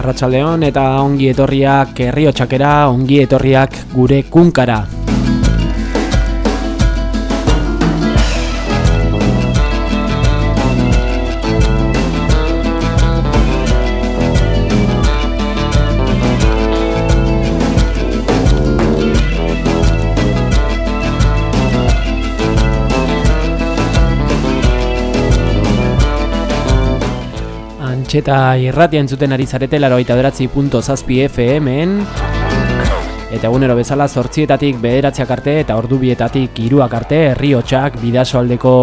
Arratsaldeon eta ongi etorriak herriotxakera, ongi etorriak gure kunkara. Antxeta irratia entzuten ari zarete laro zazpi FM-en Eta egunero bezala zortzietatik bederatziak arte eta ordubietatik iruak arte Herriotxak, bidasoaldeko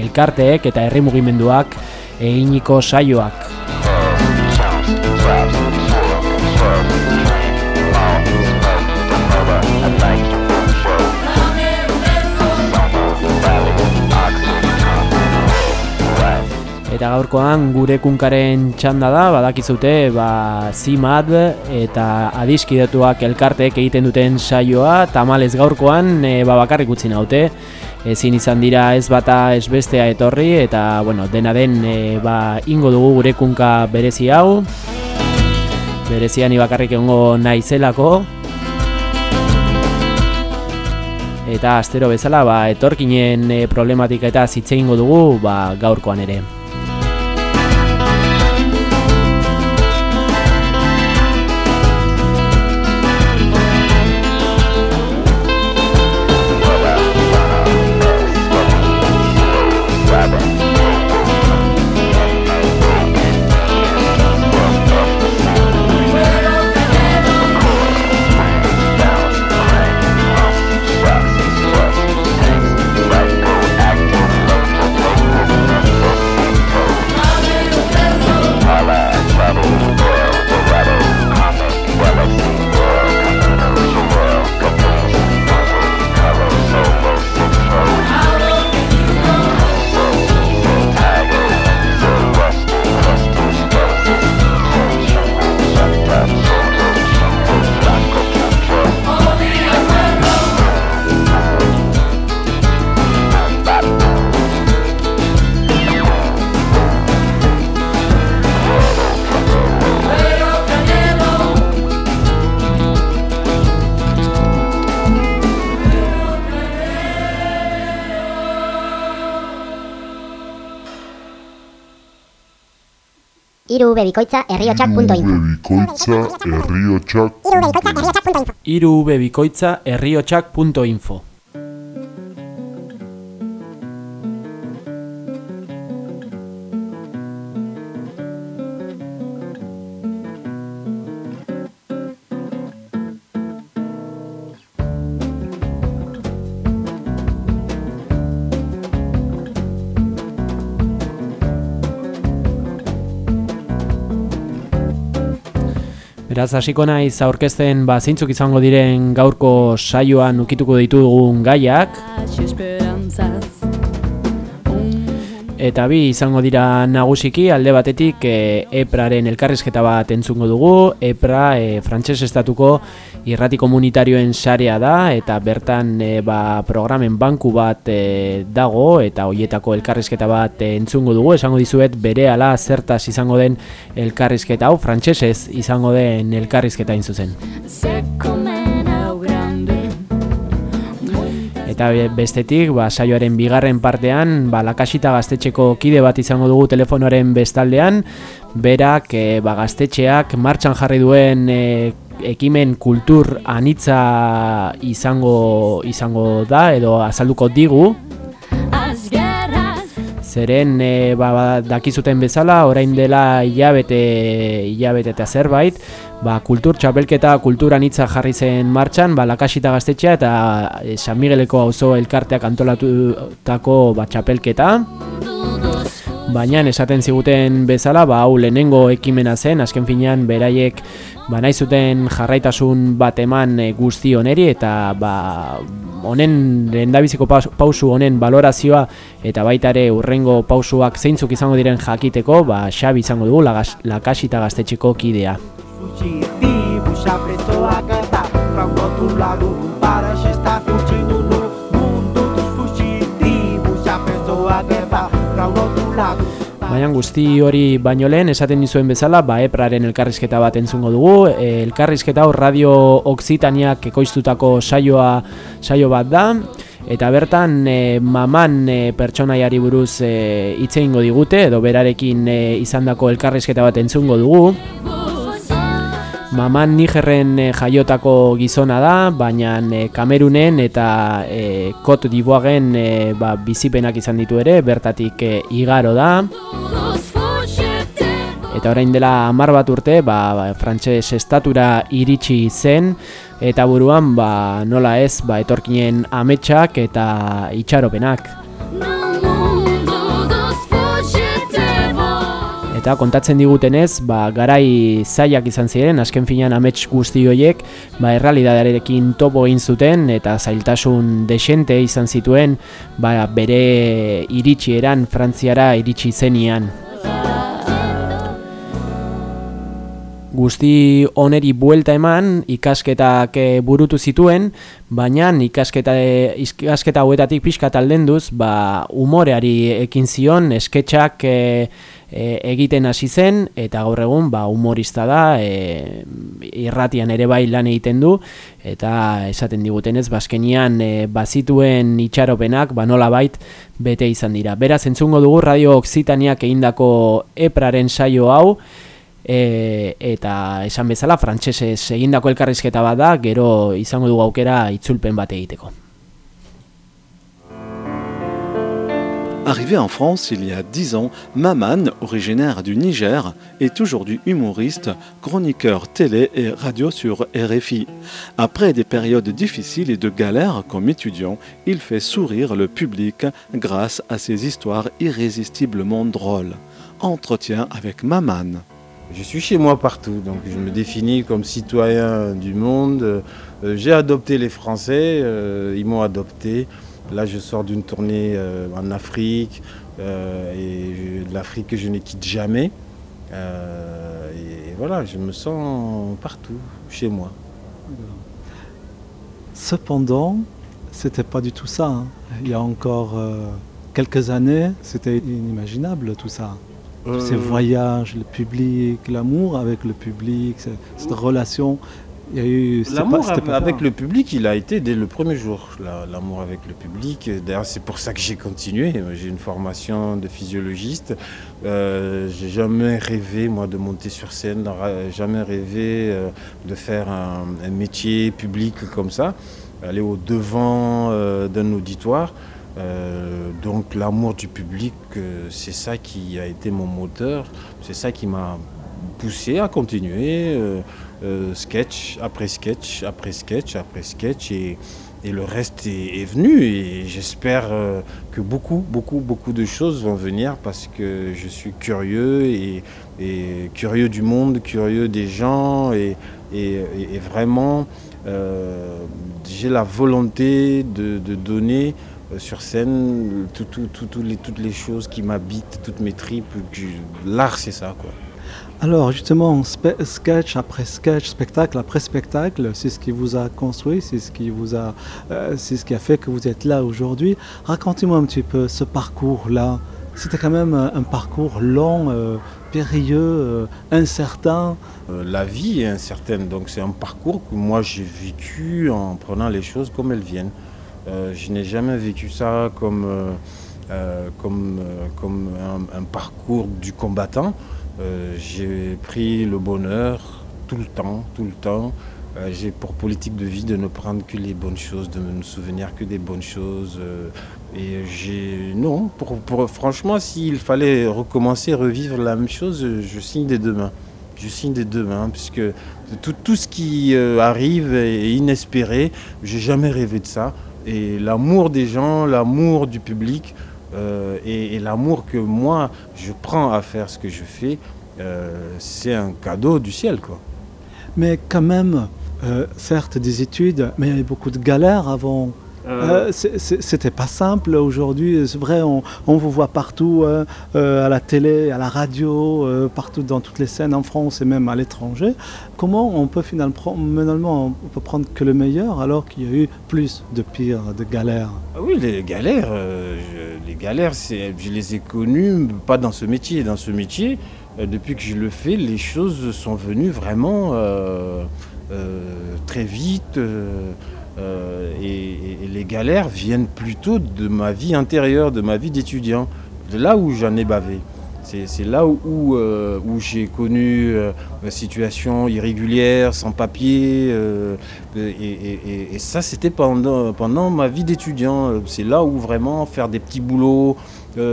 elkarteek eta herri mugimenduak eginiko saioak Eta gaurkoan gure kunkaren txanda da, badakizute, ba, zimad eta adiskidetuak elkartek egiten duten saioa, tamalez gaurkoan e, ba, bakarrik utzi naute, ezin izan dira ez bata ez bestea etorri, eta bueno, dena den e, ba, ingo dugu gure kunka berezi hau, berezian bakarrik egongo nahi zelako, eta astero bezala ba, etorkinen e, problematika eta zitze dugu ba, gaurkoan ere. Irubebikoitza herriotxak.info irubebikoitza herriotxak.info Beraz, hasiko naiz aurkezten ba, zeintzuk izango diren gaurko saioan ukituko ditugun gaiak. Eta bi izango dira nagusiki alde batetik e, EPRAren elkarrizketa bat entzungo dugu. EPRA e, frantses estatuko irrati komunitarioen sarea da eta bertan e, ba, programen banku bat e, dago eta hoietako elkarrizketa bat e, entzungo dugu. Esango dizuet bere ala zertaz izango den elkarrizketa hau frantsesez izango den elkarrizketa in zuzen. Eta bestetik, ba, saioaren bigarren partean, ba, lakasita gaztetxeko kide bat izango dugu telefonoaren bestaldean, berak e, ba, gaztetxeak martxan jarri duen e, ekimen kultur anitza izango izango da edo azalduko digu. Zeren e, ba, dakizuten bezala, orain dela hilabete, hilabete eta zerbait, ba, kultur txapelketa kulturan hitza jarri zen martxan, ba, lakasita gaztetxea eta e, San Migueleko auzo elkarteak antolatutako ba, txapelketa. Baina esaten ziguten bezala, ba, hau lehenengo ekimena zen, azken finean beraiek ba, nahi zuten jarraitasun bat eman e, guzti oneri eta ba, honen lehendabiziko pausu honen balorazioa eta baita ere urrengo pausuak zeintzuk izango diren jakiteko, ba, xabi izango dugu lakasita gaztetxeko kidea. Baina guzti hori baino lehen esaten dizuen bezala, ba Epraren elkarrizketa bat entzungo dugu. E, elkarrizketa hor Radio Occitaniak ekoiztutako saioa saio bat da. Eta bertan e, maman e, pertsonaiari buruz e, hitze eingo digute edo berarekin e, izandako elkarrizketa bat entzungo dugu. Maman Nigerren e, jaiotako gizona da, baina e, Kamerunen eta e, Kot Diboagen e, ba, bizipenak izan ditu ere, bertatik e, igaro da. Eta orain dela hamar bat urte, ba, ba, frantses estatura iritsi zen, eta buruan ba, nola ez ba, etorkinen ametsak eta itxaropenak. Eta kontatzen digutenez, ba, garai zaiak izan ziren, azken finean amets guzti horiek, ba, errealidadearekin topo egin zuten eta zailtasun desente izan zituen ba, bere iritsi eran, frantziara iritsi zenian. Guzti oneri buelta eman, ikasketak eh, burutu zituen, baina ikasketa, ikasketa hauetatik pixka taldenduz, ba, umoreari ekin zion, esketxak... E, e, egiten hasi zen eta gaur egun ba humorista da e, irratian ere bai lan egiten du eta esaten digutenez bazkenian e, bazituen itxaropenak ba nolabait bete izan dira. Beraz entzungo dugu radio oksitaniak egindako epraren saio hau e, eta esan bezala frantsesez egindako elkarrizketa bat da gero izango dugu aukera itzulpen bat egiteko Arrivé en France il y a dix ans, Maman, originaire du Niger, est aujourd'hui humoriste, chroniqueur télé et radio sur RFI. Après des périodes difficiles et de galères comme étudiant, il fait sourire le public grâce à ses histoires irrésistiblement drôles. Entretien avec Maman. Je suis chez moi partout, donc je me définis comme citoyen du monde. Euh, j'ai adopté les Français, euh, ils m'ont adopté. Là, je sors d'une tournée euh, en Afrique, euh, et de l'Afrique que je ne quitte jamais. Euh, et voilà, je me sens partout, chez moi. Cependant, c'était pas du tout ça. Hein. Il y a encore quelques années, c'était inimaginable tout ça. Ces voyages, le public, l'amour avec le public, cette relation L'amour avec le public, il a été dès le premier jour. L'amour avec le public. D'ailleurs, c'est pour ça que j'ai continué. J'ai une formation de physiologiste. Euh, j'ai jamais rêvé, moi, de monter sur scène. Jamais rêvé euh, de faire un, métier public comme ça. Aller au devant euh, d'un auditoire. donc l'amour du public, c'est ça qui a été mon moteur. C'est ça qui m'a poussé à continuer. Euh, sketch après sketch après sketch après sketch et, et le reste est, venu et j'espère euh, que beaucoup beaucoup beaucoup de choses vont venir parce que je suis curieux et, curieux du monde curieux des gens et, vraiment euh, j'ai la volonté de, donner sur scène les, toutes les choses qui m'habitent, toutes mes tripes. L'art, c'est ça, quoi. Alors justement, sketch après sketch, spectacle après spectacle, c'est ce qui vous a construit, c'est ce qui vous a, euh, c'est ce qui a fait que vous êtes là aujourd'hui. Racontez-moi un petit peu ce parcours-là. C'était quand même un parcours long, euh, périlleux, euh, incertain. la vie est incertaine, donc c'est un parcours que moi j'ai vécu en prenant les choses comme elles viennent. je n'ai jamais vécu ça comme un parcours du combattant. Euh, j'ai pris le bonheur tout le temps, tout le temps. Euh, j'ai pour politique de vie de ne prendre que les bonnes choses, de ne me souvenir que des bonnes choses. Et j'ai. Non, franchement, s'il fallait recommencer, revivre la même chose, je signe des deux mains. Je signe des deux mains, puisque tout, ce qui euh, arrive est inespéré. J'ai jamais rêvé de ça. Et l'amour des gens, l'amour du public, euh, et, l'amour que moi je prends à faire ce que je fais, euh, c'est un cadeau du ciel. Quoi. Mais quand même, certes des études, mais il y avait beaucoup de galères avant euh, euh C'était pas simple aujourd'hui. C'est vrai, on, vous voit partout, euh, euh, à la télé, à la radio, partout dans toutes les scènes en France et même à l'étranger. Comment on peut finalement, finalement on peut prendre que le meilleur alors qu'il y a eu plus de pires, de galères? Ah Oui, les galères, je, les galères, je les ai connues pas dans ce métier. Dans ce métier, depuis que je le fais, les choses sont venues vraiment très vite. Euh, et, les galères viennent plutôt de ma vie intérieure, de ma vie d'étudiant, de là où j'en ai bavé. C'est là où, euh, où, j'ai connu euh, situation irrégulière, sans papier. et, ça, c'était pendant, pendant ma vie d'étudiant. C'est là où vraiment faire des petits boulots,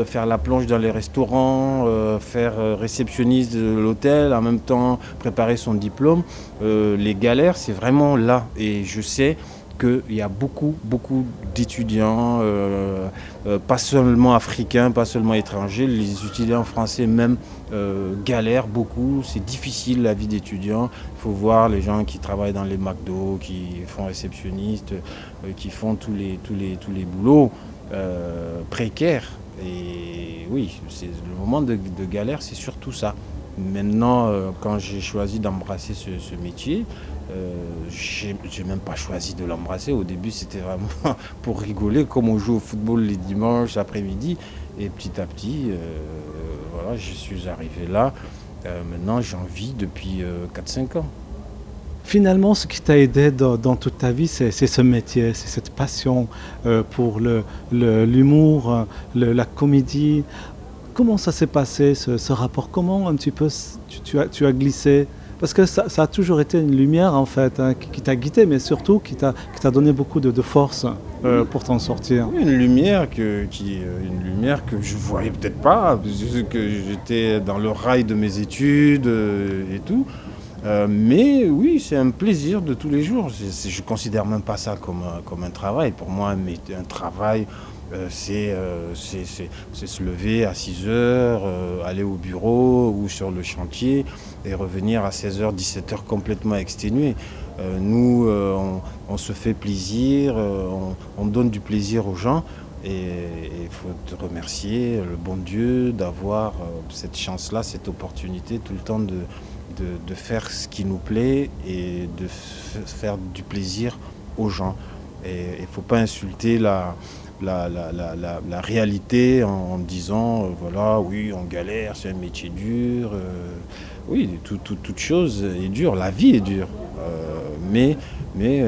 faire la planche dans les restaurants, faire réceptionniste de l'hôtel, en même temps préparer son diplôme. les galères, c'est vraiment là. Et je sais qu'il y a beaucoup, beaucoup d'étudiants, euh, euh, pas seulement africains, pas seulement étrangers, les étudiants français même euh, galèrent beaucoup, c'est difficile la vie d'étudiant. Il faut voir les gens qui travaillent dans les McDo, qui font réceptionnistes, qui font tous les, tous les, tous les boulots précaires. Et oui, le moment de, galère, c'est surtout ça. Maintenant, quand j'ai choisi d'embrasser ce métier, euh, j'ai même pas choisi de l'embrasser. Au début, c'était vraiment pour rigoler, comme on joue au football les dimanches après-midi. Et petit à petit, euh, voilà, je suis arrivé là. Euh, maintenant, j'en vis depuis 4-5 ans. Finalement, ce qui t'a aidé dans, toute ta vie, c'est ce métier, c'est cette passion pour l'humour, la comédie. Comment ça s'est passé, ce, rapport? Comment un petit peu tu, as, tu as glissé parce que ça, a toujours été une lumière en fait hein, qui, t'a guidé, mais surtout qui t'a donné beaucoup de, force euh, pour t'en sortir. une lumière que, qui, euh, une lumière que je voyais peut-être pas, que j'étais dans le rail de mes études euh, et tout. mais oui, c'est un plaisir de tous les jours. je ne considère même pas ça comme, comme un travail. Pour moi, un travail, euh, euh, c'est se lever à 6 heures, euh, aller au bureau ou sur le chantier et revenir à 16h, 17h complètement exténué. nous, on, se fait plaisir, on, donne du plaisir aux gens et il faut te remercier le bon Dieu d'avoir cette chance-là, cette opportunité tout le temps de, de, faire ce qui nous plaît et de faire du plaisir aux gens. Et il ne faut pas insulter la, la, la, réalité en, disant, euh, voilà, oui, on galère, c'est un métier dur. Euh, oui, toute chose est dure, la vie est dure. Euh, mais mais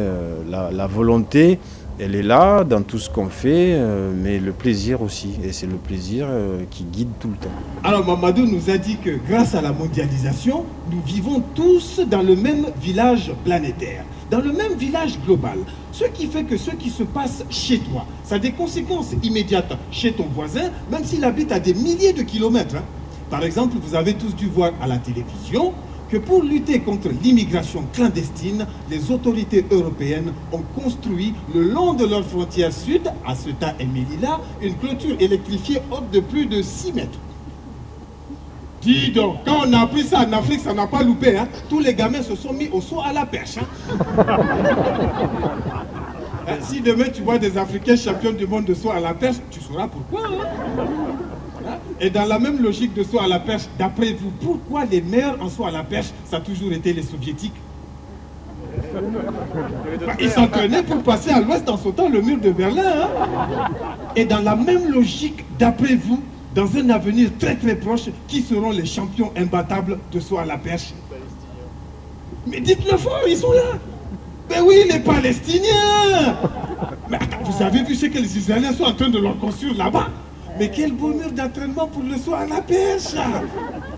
la, volonté, elle est là dans tout ce qu'on fait, mais le plaisir aussi. Et c'est le plaisir qui guide tout le temps. Alors Mamadou nous a dit que grâce à la mondialisation, nous vivons tous dans le même village planétaire dans le même village global. Ce qui fait que ce qui se passe chez toi, ça a des conséquences immédiates chez ton voisin, même s'il habite à des milliers de kilomètres. Hein. Par exemple, vous avez tous dû voir à la télévision que pour lutter contre l'immigration clandestine, les autorités européennes ont construit le long de leur frontière sud, à Ceuta et Melilla, une clôture électrifiée haute de plus de 6 mètres. Dis donc, quand on a appris ça en Afrique, ça n'a pas loupé. Hein. Tous les gamins se sont mis au saut à la perche. Hein. Hein, si demain tu vois des Africains champions du monde de saut à la perche, tu sauras pourquoi. Et dans la même logique de saut à la perche, d'après vous, pourquoi les meilleurs en saut à la perche, ça a toujours été les soviétiques Ils s'entraînaient pour passer à l'ouest en sautant le mur de Berlin. Et dans la même logique, d'après vous, dans un avenir très très proche, qui seront les champions imbattables de soi à la perche Mais dites-le fort, ils sont là. Mais oui, les Palestiniens. Mais attends, vous avez vu ce que les Israéliens sont en train de leur construire là-bas? Mais quel beau mur d'entraînement pour le soir à la perche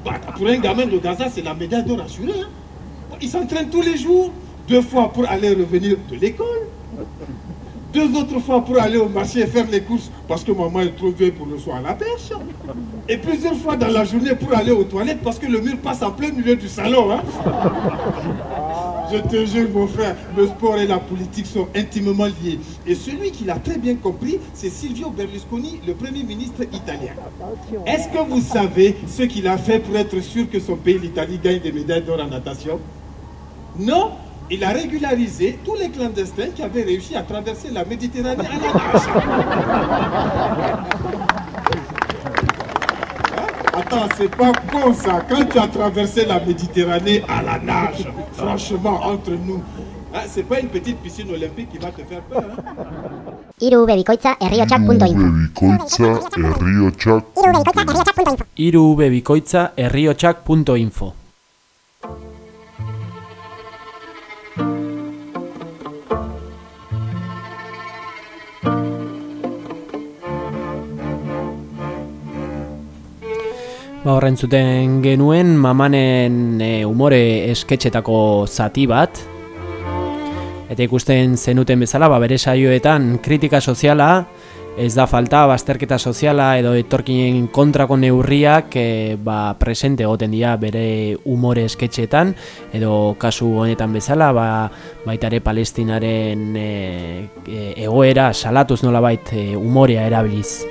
bah, Pour un gamin de Gaza, c'est la médaille d'or assurée. Hein. Ils s'entraînent tous les jours, deux fois pour aller revenir de l'école. deux autres fois pour aller au marché et faire les courses parce que maman est trop vieille pour le soir à la pêche. Et plusieurs fois dans la journée pour aller aux toilettes parce que le mur passe en plein milieu du salon. Hein. Je te jure, mon frère, le sport et la politique sont intimement liés. Et celui qui l'a très bien compris, c'est Silvio Berlusconi, le Premier ministre italien. Est-ce que vous savez ce qu'il a fait pour être sûr que son pays, l'Italie, gagne des médailles d'or en natation? Non il a régularisé tous les clandestins qui avaient réussi à traverser la Méditerranée à la nage. Attends, c'est pas con ça. Quand tu as traversé la Méditerranée à la nage, franchement, entre nous, hein, c'est pas une petite piscine olympique qui va te faire peur. Hein? Ba, horren zuten genuen mamanen e, umore esketxetako zati bat eta ikusten zenuten bezala ba, bere saioetan kritika soziala ez da falta bazterketa soziala edo etorkinen kontrako neurriak e, ba, presente goten dira bere umore esketxetan edo kasu honetan bezala ba, baitare palestinaren e, e, egoera salatuz nola bait e, umorea erabiliz.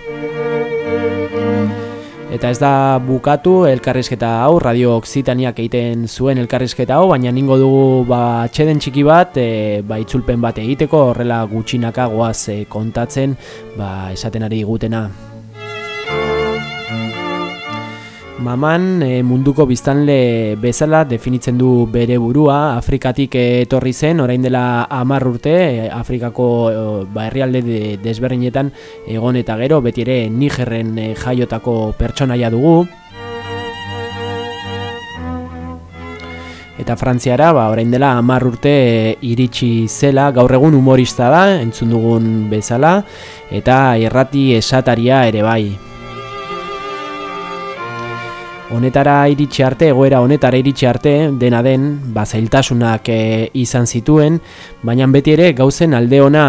Eta ez da bukatu elkarrizketa hau, Radio Occitaniak egiten zuen elkarrizketa hau, baina ningo dugu ba, txeden txiki bat, e, ba, itzulpen bat egiteko, horrela gutxinaka goaz e, kontatzen, ba, esaten ari gutena. Maman e, munduko biztanle bezala definitzen du bere burua, Afrikatik etorri zen, orain dela hamar urte, e, Afrikako e, ba, herrialde de, desberdinetan egon eta gero, beti ere Nigerren e, jaiotako pertsonaia dugu. Eta Frantziara, ba, orain dela hamar urte iritsi zela, gaur egun humorista da, entzun dugun bezala, eta errati esataria ere bai honetara iritsi arte, egoera honetara iritsi arte, dena den, bazailtasunak e, izan zituen, baina beti ere gauzen alde ona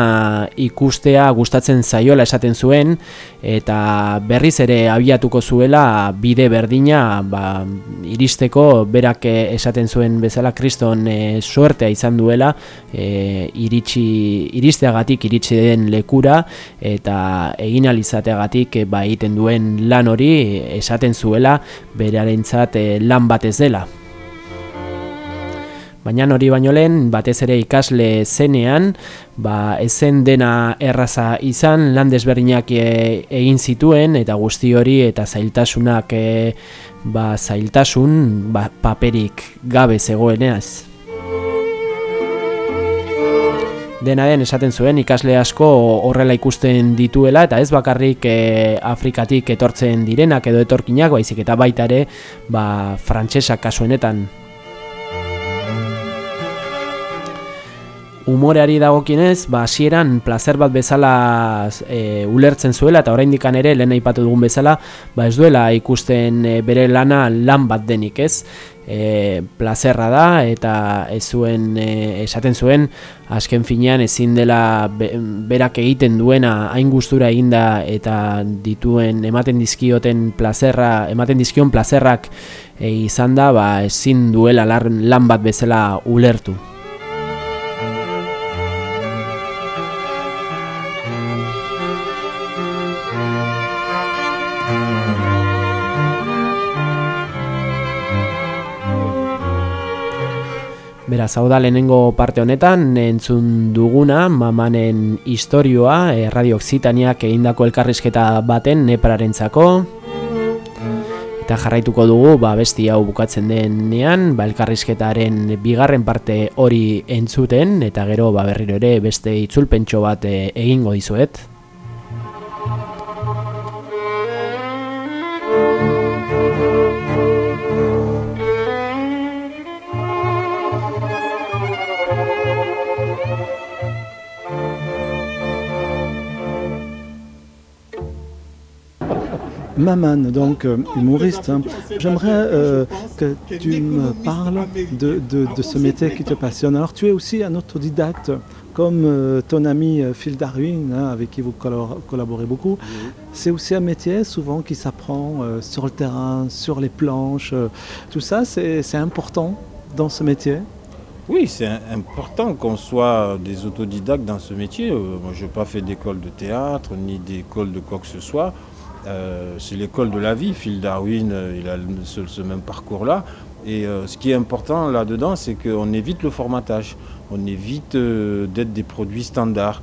ikustea gustatzen zaiola esaten zuen, eta berriz ere abiatuko zuela bide berdina ba, iristeko berak esaten zuen bezala kriston e, suertea izan duela e, iritsi, iristeagatik iritsi den lekura eta egin alizateagatik e, ba, egiten duen lan hori esaten zuela berarentzat e, lan batez dela. Baina hori baino lehen, batez ere ikasle zenean, ba, ezen dena erraza izan, lan desberdinak e, egin zituen, eta guzti hori, eta zailtasunak, e, ba, zailtasun, ba, paperik gabe zegoeneaz. Dena den esaten zuen ikasle asko horrela ikusten dituela eta ez bakarrik e, Afrikatik etortzen direnak edo etorkinak baizik eta baita ere ba, frantsesak kasuenetan umoreari dagokinez, ba hasieran placer bat bezala e, ulertzen zuela eta oraindik ere lehen aipatu dugun bezala, ba ez duela ikusten e, bere lana lan bat denik, ez? E, plazerra da eta ez zuen e, esaten zuen azken finean ezin dela berak egiten duena hain gustura eginda eta dituen ematen dizkioten plazerra, ematen dizkion plazerrak e, izan da, ba ezin duela lan bat bezala ulertu. Beraz, hau da lehenengo parte honetan, entzun duguna, mamanen historioa, e, Radio Occitaniak egindako elkarrizketa baten nepraren Eta jarraituko dugu, ba, besti hau bukatzen denean, ba, elkarrizketaren bigarren parte hori entzuten, eta gero ba, berriro ere beste itzulpentso bat e, egingo dizuet. Maman, donc euh, humoriste, hein. j'aimerais euh, que tu me parles de, ce métier qui te passionne. Alors tu es aussi un autodidacte, comme euh, ton ami Phil Darwin, hein, avec qui vous collaborez beaucoup. C'est aussi un métier souvent qui s'apprend sur le terrain, sur les planches. tout ça, c'est important dans ce métier? Oui, c'est important qu'on soit des autodidactes dans ce métier. moi, je n'ai pas fait d'école de théâtre, ni d'école de quoi que ce soit. Euh, c'est l'école de la vie. Phil Darwin, euh, il a ce, même parcours-là. Et euh, ce qui est important là-dedans, c'est qu'on évite le formatage. On évite d'être des produits standards.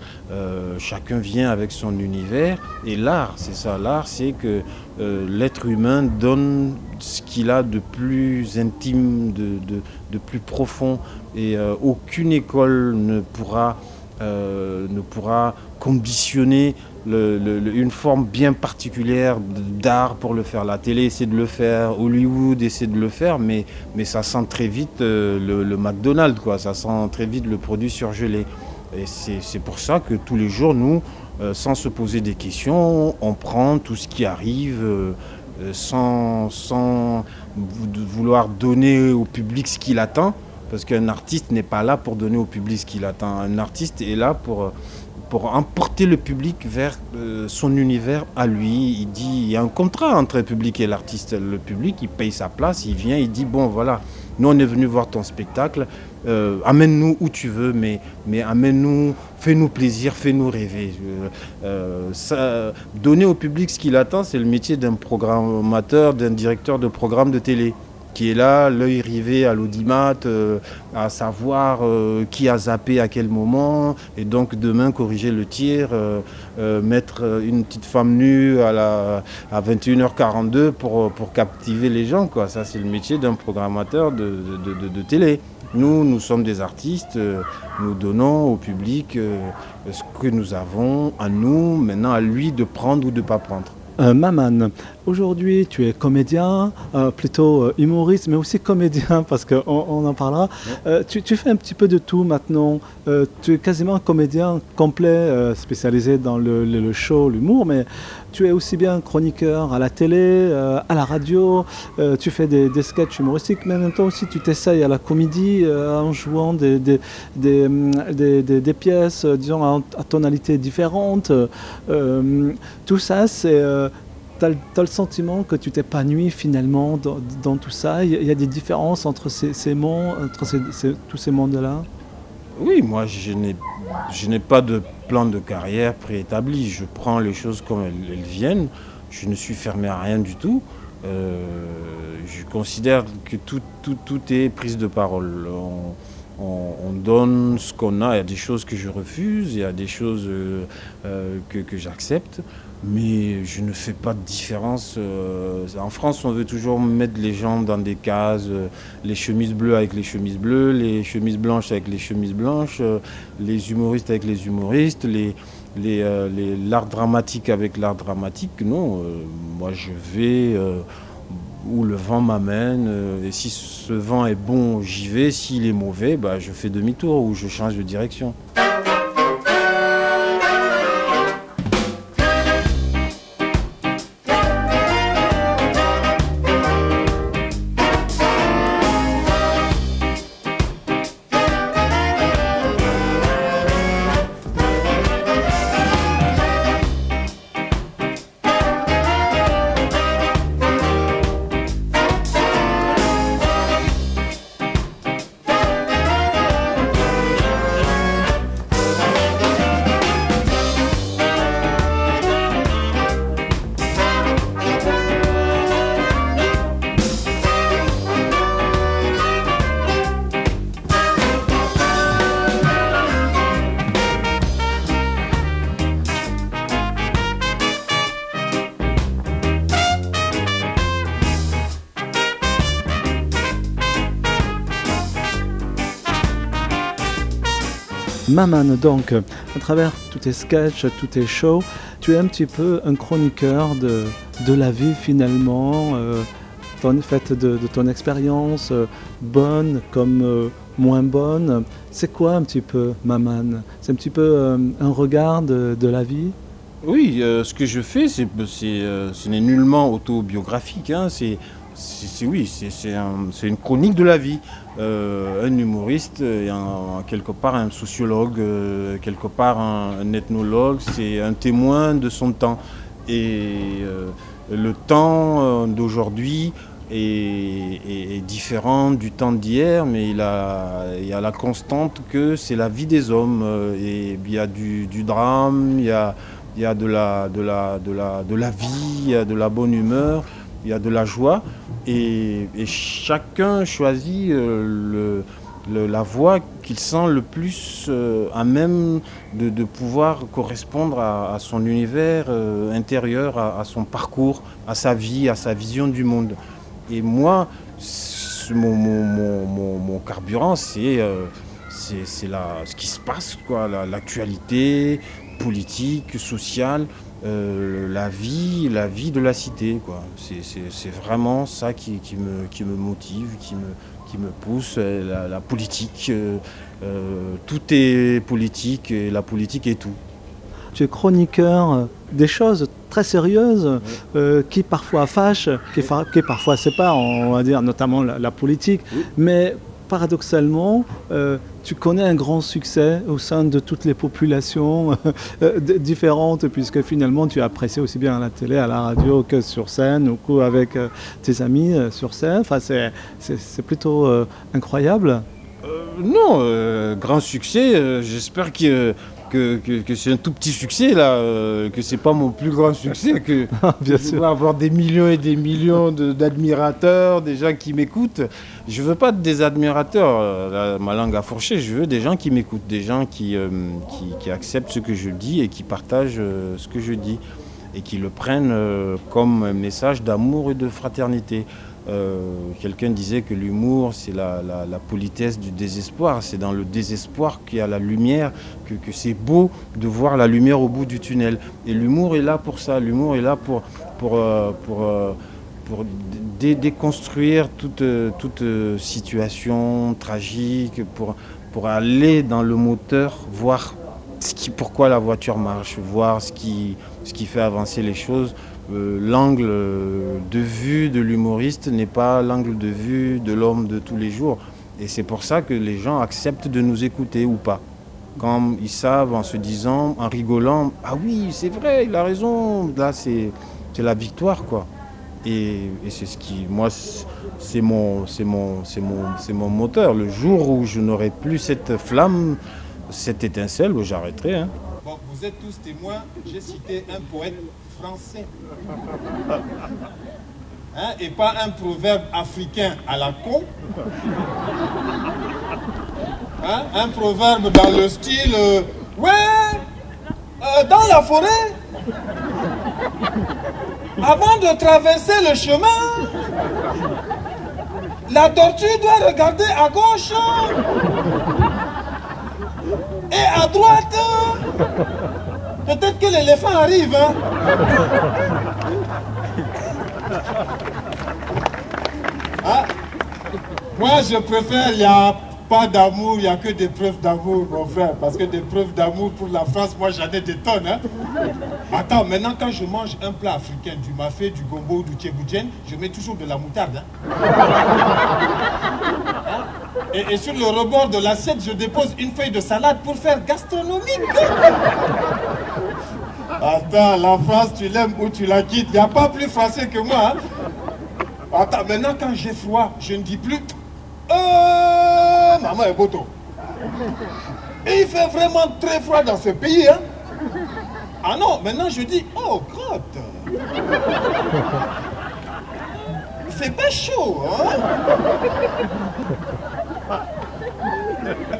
chacun vient avec son univers. Et l'art, c'est ça. L'art, c'est que l'être humain donne ce qu'il a de plus intime, de, plus profond. Et aucune école ne pourra, ne pourra conditionner une forme bien particulière d'art pour le faire. La télé essaie de le faire, Hollywood essaie de le faire, mais, mais ça sent très vite euh, le, McDonald's, quoi. ça sent très vite le produit surgelé. Et c'est pour ça que tous les jours, nous, euh, sans se poser des questions, on prend tout ce qui arrive. Euh, sans, sans vouloir donner au public ce qu'il attend, parce qu'un artiste n'est pas là pour donner au public ce qu'il attend. Un artiste est là pour pour emporter le public vers euh, son univers à lui. Il dit, il y a un contrat entre le public et l'artiste. Le public, il paye sa place, il vient, il dit, bon voilà, nous on est venu voir ton spectacle, euh, amène-nous où tu veux, mais, mais amène-nous, fais-nous plaisir, fais-nous rêver. Euh, ça, donner au public ce qu'il attend, c'est le métier d'un programmateur, d'un directeur de programme de télé qui est là, l'œil rivé à l'audimat, euh, à savoir euh, qui a zappé à quel moment, et donc demain corriger le tir, euh, mettre une petite femme nue à, la, à 21h42 pour, pour captiver les gens. Quoi. Ça, c'est le métier d'un programmateur de, de, télé. Nous, nous sommes des artistes, nous donnons au public ce que nous avons à nous, maintenant à lui de prendre ou de ne pas prendre. Maman, Aujourd'hui, tu es comédien, euh, plutôt euh, humoriste, mais aussi comédien, parce qu'on on en parlera. Euh, tu, fais un petit peu de tout maintenant. tu es quasiment un comédien complet, spécialisé dans le, show, l'humour, mais tu es aussi bien chroniqueur à la télé, à la radio. tu fais des, des, sketchs humoristiques, mais en même temps aussi tu t'essayes à la comédie en jouant des, des, des pièces, disons, à, à tonalité différente. tout ça, c'est tu as, le sentiment que tu t'épanouis finalement dans, tout ça? Il y, a des différences entre ces, mondes, entre tous ces mondes-là? Oui, moi je n'ai pas de plan de carrière préétabli. Je prends les choses comme elles, viennent. Je ne suis fermé à rien du tout. Euh, je considère que tout, tout, est prise de parole. On, donne ce qu'on a. Il y a des choses que je refuse, il y a des choses euh, euh, que j'accepte mais je ne fais pas de différence. Euh, en France, on veut toujours mettre les gens dans des cases, euh, les chemises bleues avec les chemises bleues, les chemises blanches avec les chemises blanches, euh, les humoristes avec les humoristes, les, l'art dramatique avec l'art dramatique. Non, moi je vais où le vent m'amène, et si ce vent est bon, j'y vais, s'il est mauvais, bah, je fais demi-tour ou je change de direction. Maman, donc, à travers tous tes sketchs, tous tes shows, tu es un petit peu un chroniqueur de, la vie finalement, euh, de, ton expérience, euh, bonne comme euh, moins bonne. C'est quoi un petit peu Maman? C'est un petit peu un regard de, la vie? Oui, ce que je fais, c'est, ce n'est nullement autobiographique. Hein, c'est, oui, c'est, une chronique de la vie. un humoriste, un, quelque part un sociologue, quelque part un, ethnologue, c'est un témoin de son temps. Et le temps d'aujourd'hui est, différent du temps d'hier, mais il, a, y a la constante que c'est la vie des hommes. Euh, et il y a du, drame, il y a, de la vie, il y a de la bonne humeur, il y a de la joie. Et, chacun choisit euh, la voie qu'il sent le plus euh, à même de, pouvoir correspondre à, son univers intérieur, à, son parcours, à sa vie, à sa vision du monde. Et moi, mon, carburant, c'est euh, ce qui se passe, l'actualité politique, sociale, euh, la vie, la vie de la cité. C'est vraiment ça qui, me, qui me motive, qui me, qui me pousse, euh, la, politique. tout est politique et la politique est tout. Tu es chroniqueur des choses très sérieuses euh, qui parfois fâchent, qui, qui, parfois séparent, on va dire, notamment la, politique. Mais paradoxalement, euh, tu connais un grand succès au sein de toutes les populations euh, différentes, puisque finalement tu apprécies aussi bien à la télé, à la radio que sur scène, ou avec tes amis sur scène. Enfin, c'est plutôt incroyable. non, grand succès. J'espère que que, c'est un tout petit succès là, euh, que c'est pas mon plus grand succès, que ah, Bien je sûr. avoir des millions et des millions d'admirateurs, des gens qui m'écoutent. Je veux pas des admirateurs, euh, ma langue a fourché, je veux des gens qui m'écoutent, des gens qui, euh, qui, acceptent ce que je dis et qui partagent ce que je dis et qui le prennent comme un message d'amour et de fraternité. Euh, quelqu'un disait que l'humour, c'est la, politesse du désespoir. C'est dans le désespoir qu'il y a la lumière, que, c'est beau de voir la lumière au bout du tunnel. Et l'humour est là pour ça. L'humour est là pour, euh, euh, déconstruire toute, toute situation tragique, pour, aller dans le moteur, voir pourquoi la voiture marche, voir ce qui fait avancer les choses. Euh, l'angle de vue de l'humoriste n'est pas l'angle de vue de l'homme de tous les jours. Et c'est pour ça que les gens acceptent de nous écouter ou pas. Quand ils savent en se disant, en rigolant, ah oui, c'est vrai, il a raison, là c'est la victoire quoi. Et, c'est ce qui, moi, c'est mon, mon, mon, mon moteur. Le jour où je n'aurai plus cette flamme, cette étincelle, j'arrêterai. Hein. Vous êtes tous témoins, j'ai cité un poète français. Hein, et pas un proverbe africain à la con. Hein, un proverbe dans le style euh, Ouais, euh, dans la forêt, avant de traverser le chemin, la tortue doit regarder à gauche et à droite. Peut-être que l'éléphant arrive. Hein? Ah, moi, je préfère, il n'y a pas d'amour, il n'y a que des preuves d'amour, mon frère. Parce que des preuves d'amour pour la France, moi, j'en ai des tonnes. Hein? Attends, maintenant, quand je mange un plat africain, du mafé, du gombo, du tchéboujen, je mets toujours de la moutarde. Hein? Et, sur le rebord de l'assiette, je dépose une feuille de salade pour faire gastronomique. Attends, la France, tu l'aimes ou tu la quittes. Il n'y a pas plus français que moi. Hein. Attends, maintenant, quand j'ai froid, je ne dis plus euh, Maman est beau Et il fait vraiment très froid dans ce pays. Hein. Ah non, maintenant je dis Oh, crotte fait pas chaud, hein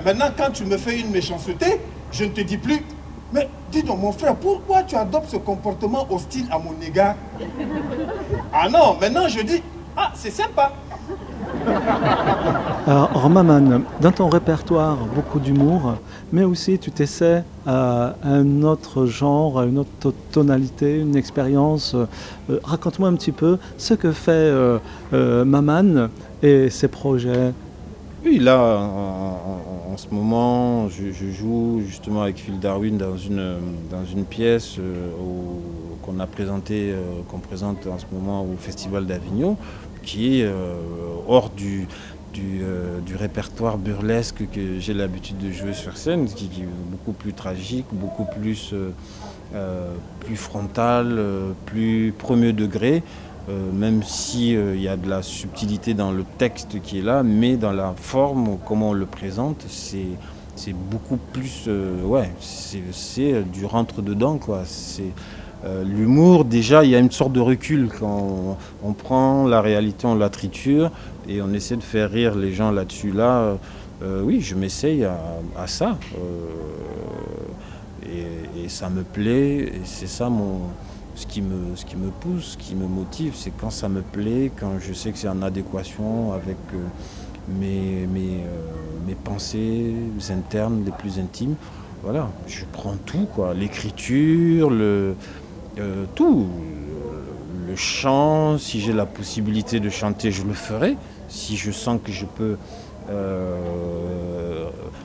Maintenant, quand tu me fais une méchanceté, je ne te dis plus, mais dis donc mon frère, pourquoi tu adoptes ce comportement hostile à mon égard? Ah non, maintenant je dis, ah c'est sympa. Alors, Romaman, dans ton répertoire, beaucoup d'humour, mais aussi tu t'essaies à un autre genre, à une autre tonalité, une expérience. Euh, raconte-moi un petit peu ce que fait euh, euh, Maman et ses projets Oui, là, en, ce moment, je, joue justement avec Phil Darwin dans une, dans une pièce euh, qu'on a présenté, euh, qu'on présente en ce moment au Festival d'Avignon, qui est euh, hors du, du, répertoire burlesque que j'ai l'habitude de jouer sur scène, qui, est beaucoup plus tragique, beaucoup plus, plus frontal, plus premier degré. Euh, même s'il euh, y a de la subtilité dans le texte qui est là, mais dans la forme, comment on le présente, c'est beaucoup plus. Euh, ouais, c'est du rentre-dedans, quoi. C'est. L'humour, déjà, il y a une sorte de recul quand on, prend la réalité, on la triture et on essaie de faire rire les gens là-dessus. Là, oui, je m'essaye à, ça. Et, et, ça me plaît, et c'est ça mon, ce qui me, ce qui me pousse, ce qui me motive, c'est quand ça me plaît, quand je sais que c'est en adéquation avec euh, mes, mes, euh, mes, pensées internes les plus intimes. Voilà, je prends tout, quoi. L'écriture, le, euh, tout. Le chant, si j'ai la possibilité de chanter, je le ferai. Si je sens que je peux,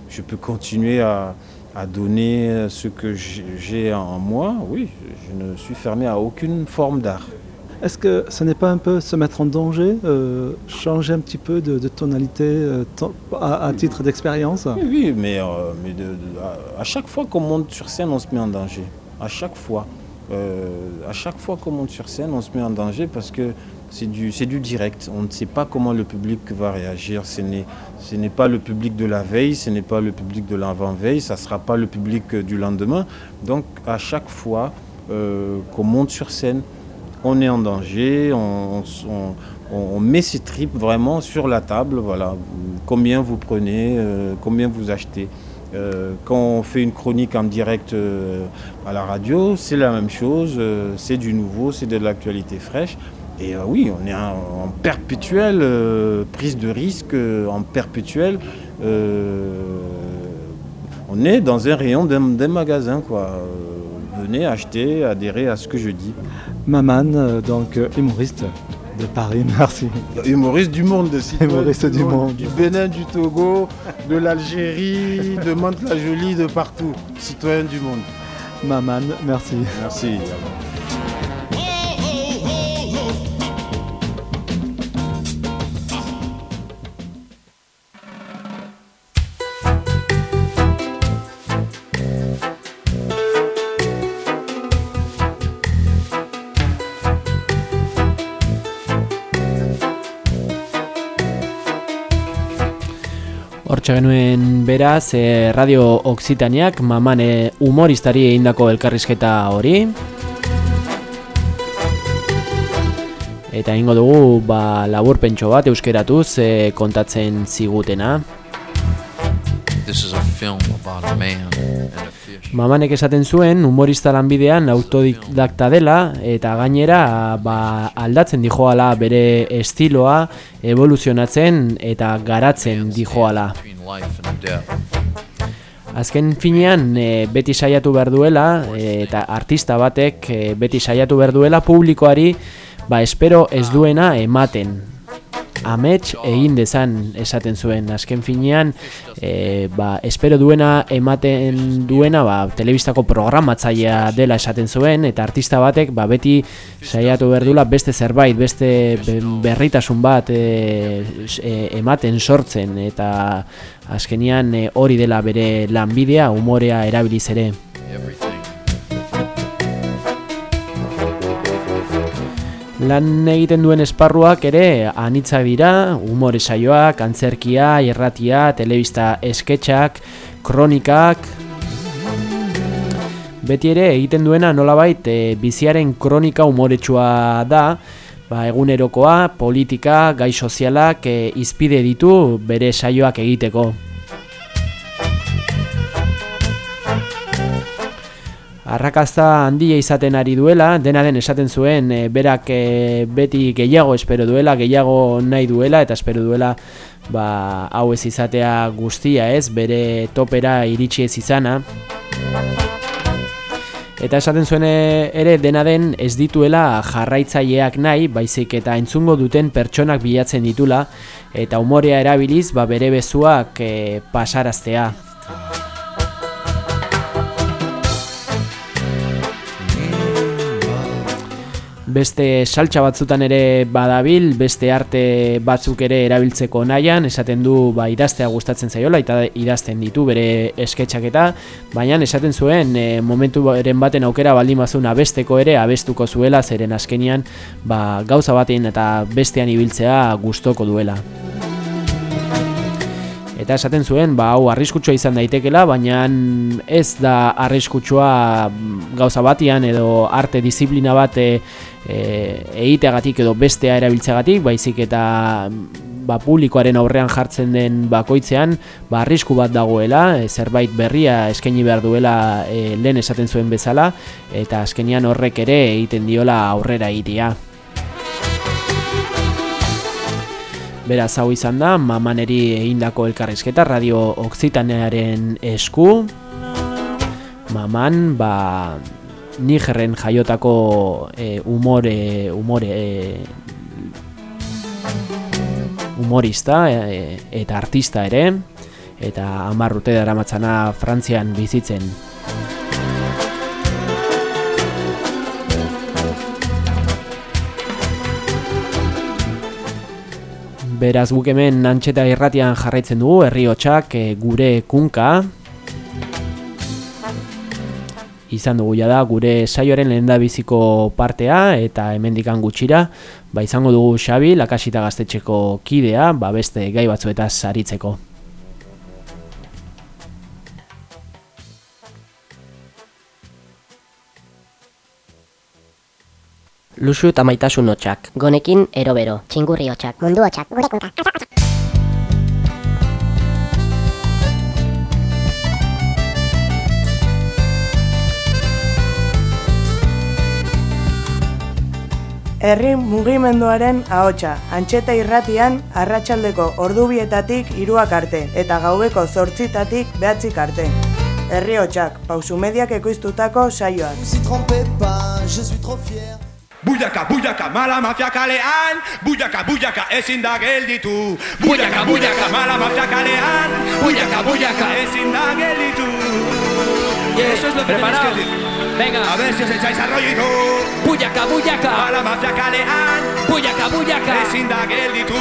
je peux continuer à, à donner ce que j'ai en moi, oui, je ne suis fermé à aucune forme d'art. Est-ce que ce n'est pas un peu se mettre en danger, euh, changer un petit peu de, tonalité euh, à, titre d'expérience? Oui, mais, euh, mais à, chaque fois qu'on monte sur scène, on se met en danger. À chaque fois. à chaque fois qu'on monte sur scène, on se met en danger parce que c'est du, direct. On ne sait pas comment le public va réagir. Ce n'est pas le public de la veille, ce n'est pas le public de l'avant-veille, ça ne sera pas le public du lendemain. Donc à chaque fois euh, qu'on monte sur scène, on est en danger, on, met ses tripes vraiment sur la table. Voilà, combien vous prenez, euh, combien vous achetez. Euh, quand on fait une chronique en direct à la radio, c'est la même chose, c'est du nouveau, c'est de l'actualité fraîche. Et euh, oui, on est en, perpétuelle euh, prise de risque, euh, en perpétuelle. on est dans un rayon d'un magasin, quoi. venez acheter, adhérer à ce que je dis. Maman, donc humoriste de Paris, merci. Humoriste du monde, Humoriste du, monde. Du Bénin, du Togo, de l'Algérie, de Mantes-la-Jolie, de partout. Citoyen du monde. Maman, merci. Merci. Hortxe genuen beraz, e, Radio Oksitaniak mamane humoristari egindako elkarrizketa hori. Eta ingo dugu ba, labur pentso bat euskeratuz e, kontatzen zigutena. Mamanek esaten zuen humorista lanbidean autodidakta dela eta gainera ba, aldatzen dijoala bere estiloa evoluzionatzen eta garatzen dijoala. Azken finean e, beti saiatu behar duela e, eta artista batek e, beti saiatu behar duela publikoari ba, espero ez duena ematen amets egin dezan esaten zuen azken finean. E, ba, espero duena ematen duena ba, telebistako programatzailea dela esaten zuen eta artista batek ba, beti saiatu berdula beste zerbait beste berritasun bat e, e, ematen sortzen eta azkenian e, hori dela bere lanbidea umorea erabiliz ere Lan egiten duen esparruak ere anitzak dira, umore saioak, antzerkia, irratia, telebista esketxak, kronikak... Beti ere egiten duena nolabait e, biziaren kronika umoretsua da, ba, egunerokoa, politika, gai sozialak e, izpide ditu bere saioak egiteko. Arrakazta handia izaten ari duela, dena den esaten zuen e, berak e, beti gehiago espero duela, gehiago nahi duela eta espero duela ba, hau ez izatea guztia ez, bere topera iritsi ez izana. Eta esaten zuen ere dena den ez dituela jarraitzaileak nahi, baizik eta entzungo duten pertsonak bilatzen ditula, eta umorea erabiliz ba bere bezuak e, pasaraztea. Beste saltza batzutan ere badabil, beste arte batzuk ere erabiltzeko nahian, esaten du ba, idaztea gustatzen zaiola eta idazten ditu bere esketxak eta, baina esaten zuen e, momentu eren baten aukera baldin bazun abesteko ere abestuko zuela, zeren askenian ba, gauza batean eta bestean ibiltzea gustoko duela. Eta esaten zuen, ba, hau arriskutsua izan daitekela, baina ez da arriskutsua gauza batian edo arte disiplina bat e, egiteagatik edo bestea erabiltzeagatik, baizik eta ba, publikoaren aurrean jartzen den bakoitzean, ba, arrisku bat dagoela, e, zerbait berria eskaini behar duela e, lehen esaten zuen bezala, eta azkenian horrek ere egiten diola aurrera egitea. Beraz hau izan da, mamaneri egindako elkarrizketa radio Oksitanearen esku. Maman, ba, Nigerren jaiotako e, umore, umore, e, humorista e, eta artista ere, eta amarrute dara matzana Frantzian bizitzen. Beraz guk hemen nantxeta irratian jarraitzen dugu, herri hotxak e, gure kunka. Izan dugu da gure saioaren lehen biziko partea eta hemendikan gutxira. Ba izango dugu Xabi, lakasita gaztetxeko kidea, ba beste gai batzuetaz saritzeko. Luxu eta maitasun hotxak. Gonekin erobero. Txingurri hotxak. Mundu hotxak. Gure kunka. Herri mugimenduaren ahotsa, antxeta irratian arratsaldeko ordubietatik hiruak arte eta gaubeko zortzitatik behatzik arte. Herri hotxak, pausu mediak ekoiztutako saioak. Bujaka, bujaka, mala mafia kalean Bujaka, bujaka, ezin da gelditu bujaka, mala mafia kalean Bujaka, bujaka, ezin da gelditu Y eso es lo que tenéis que decir. Venga. A ver si os echáis a rollito Bujaka, bujaka Mala mafia kalean Bujaka, bujaka Ezin da gelditu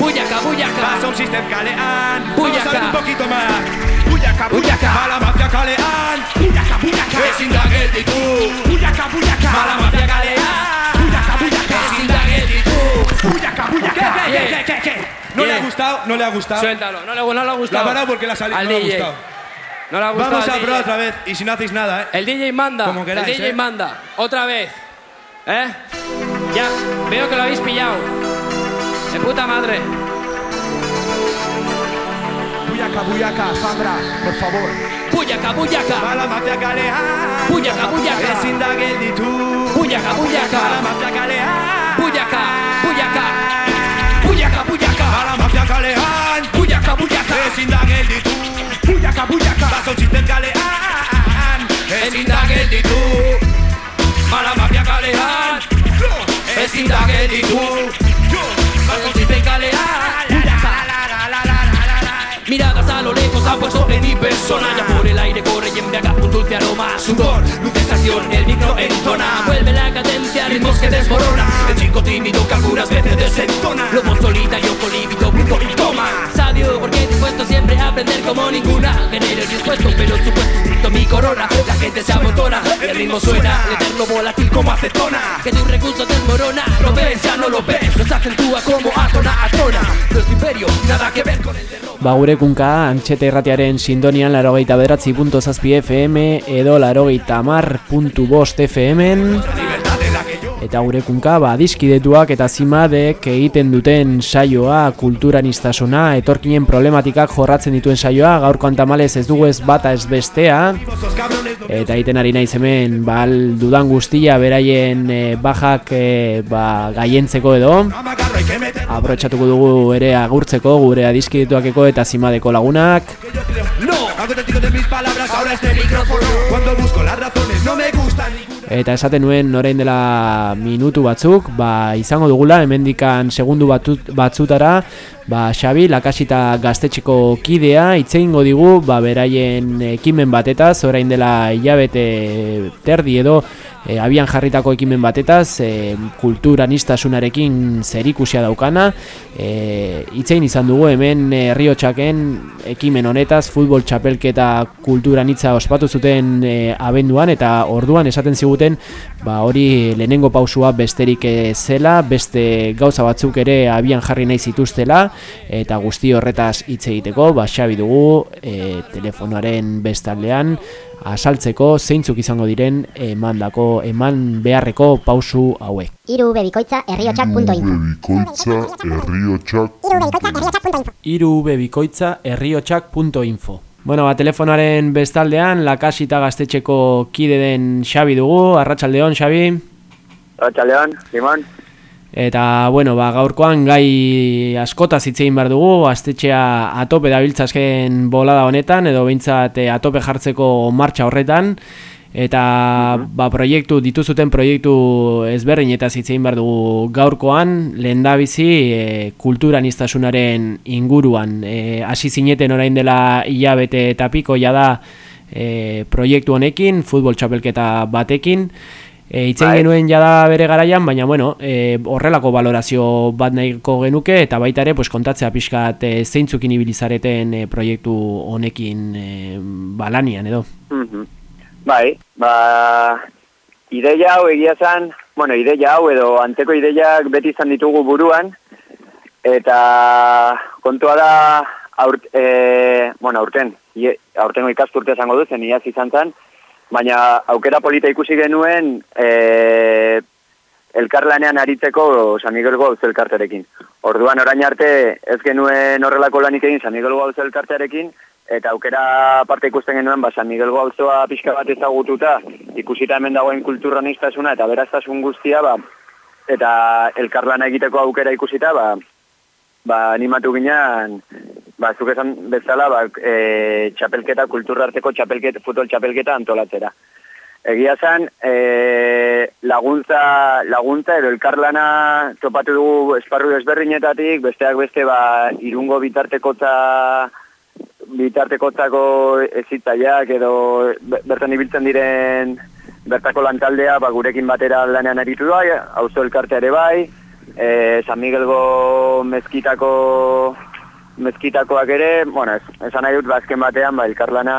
Bujaka, bujaka Basom system kalean Bujaka Vamos a ver un poquito más Bujaka, bujaka, mala mafia kalean Bujaka, bujaka, ezin da gelditu Bujaka, bujaka, mala mafia kalean ¿Qué, qué, qué, ¿No le ha gustado? ¿No le ha gustado? Suéltalo, no le, no le ha gustado. La verdad porque la salida al no le ha gustado. No le ha gustado Vamos a probar otra vez y si no hacéis nada, ¿eh? El DJ manda. Como queráis, el DJ ¿eh? manda. Otra vez. ¿Eh? Ya, veo que lo habéis pillado. De puta madre. Buyaka, buyaka, Sandra, por favor. Buyaka, buyaka. Mala mafia kalean. Buyaka, buyaka. Ezin da gelditu. Buyaka, buyaka. Mala mafia kalean. Buyaka, buyaka. Buyaka, buyaka. Mala mafia kalean. Buyaka, buyaka. Ezin da gelditu. Buyaka, buyaka. Bason system kalean. Ezin da gelditu. Mala mafia kalean. Ezin da gelditu. Bason system kalean. Miradas a lo lejos han puesto en mi persona. Ya por el aire corre y embriaga un dulce aroma. Sudor, luz, estación, el micro entona. Vuelve la cadencia, ritmos que desmorona. El chico tímido que algunas veces desentona. Lomo solitario con líbido, bruto y toma Sabio porque dispuesto siempre a aprender como ninguna. Genero dispuesto pero supuesto mi corona. La gente se amotona, el ritmo suena. Eterno volátil como acetona. Que tu recurso desmorona. Lo ves, ya no lo ves. Nos acentúa como atona, atona. Nuestro imperio, nada que ver con el de Roma Ba gure kunka antxete erratiaren sindonian larogeita bederatzi punto zazpi FM edo larogeita mar puntu bost FM Eta gure kunka ba, diskidetuak eta zimadek egiten duten saioa kulturanistasuna etorkinen problematikak jorratzen dituen saioa gaurko antamalez ez dugu ez bata ez bestea. Eta egiten ari naiz hemen ba, dudan guztia beraien e, bajak e, ba, gaientzeko edo. Aprotxatuko dugu ere agurtzeko gure adiskidetuakeko eta zimadeko lagunak Hago testigo de mis palabras, ahora este micrófono. Cuando busco las razones no me gustan Eta esaten nuen orain dela minutu batzuk, ba izango dugula hemendikan segundu batut, batzutara, ba Xabi Lakasita gaztetxeko kidea itzeingo digu, ba beraien ekimen batetaz, orain dela ilabete terdi edo e, abian jarritako ekimen batetaz, e, kulturanistasunarekin zerikusia daukana, e, itzein izan dugu hemen herriotxaken ekimen honetaz, futbol txapelketa kulturanitza ospatu zuten e, abenduan, eta orduan esaten ziguten, ba hori lehenengo pausua besterik zela, beste gauza batzuk ere abian jarri nahi zituztela, eta guzti horretaz hitz egiteko, ba xabi dugu e, telefonoaren bestaldean, asaltzeko zeintzuk izango diren emandako eman beharreko pausu hauek. Iru bebikoitza herriotxak.info Bueno, ba, telefonaren bestaldean, lakasita gaztetxeko kide den Xabi dugu, arratsaldeon Xabi. Arratxaldeon, Simon. Eta, bueno, ba, gaurkoan gai askota zitzein behar dugu, astetxea atope dabiltzazken bolada honetan, edo behintzat eh, atope jartzeko martxa horretan, eta ba, proiektu, dituzuten proiektu ezberdin eta zitzein behar dugu gaurkoan, lehen da bizi e, kulturan iztasunaren inguruan. E, Asi zineten orain dela hilabete eta piko jada e, proiektu honekin, futbol txapelketa batekin, E, itzen bai. genuen jada bere garaian, baina bueno, e, horrelako valorazio bat nahiko genuke, eta baita ere pues, kontatzea pixkat e, zeintzukin ibilizareten e, proiektu honekin e, balanian edo. Mm Bai, ba, ideia hau egia zan, bueno, ideia hau edo anteko ideiak beti izan ditugu buruan, eta kontua da, aurt, e, bueno, aurten, aurtengo ikasturte esango duzen, iaz izan zan, baina aukera polita ikusi genuen e, elkarlanean aritzeko San Miguel Gauz elkarterekin. Orduan orain arte ez genuen horrelako lanik egin San Miguel Gauz elkarterekin, eta aukera parte ikusten genuen ba, San Miguel Gauzoa pixka bat ezagututa, ikusita hemen dagoen kulturranistasuna eta beraztasun guztia, ba, eta elkarlana egiteko aukera ikusita, ba, ba, animatu ginean ba, zuk esan bezala, ba, e, txapelketa, kulturra arteko txapelketa, futbol txapelketa antolatzera. Egia zen, e, laguntza, laguntza edo elkarlana topatu dugu esparru desberdinetatik, besteak beste ba, irungo bitartekotza bitartekotzako ezitzaiak edo bertan ibiltzen diren bertako lantaldea ba, gurekin batera lanean aritu da, hauzo elkartea ere bai, e, San Miguelgo mezkitako mezkitakoak ere, bueno, esan nahi dut bazken ba, batean, ba, elkarlana,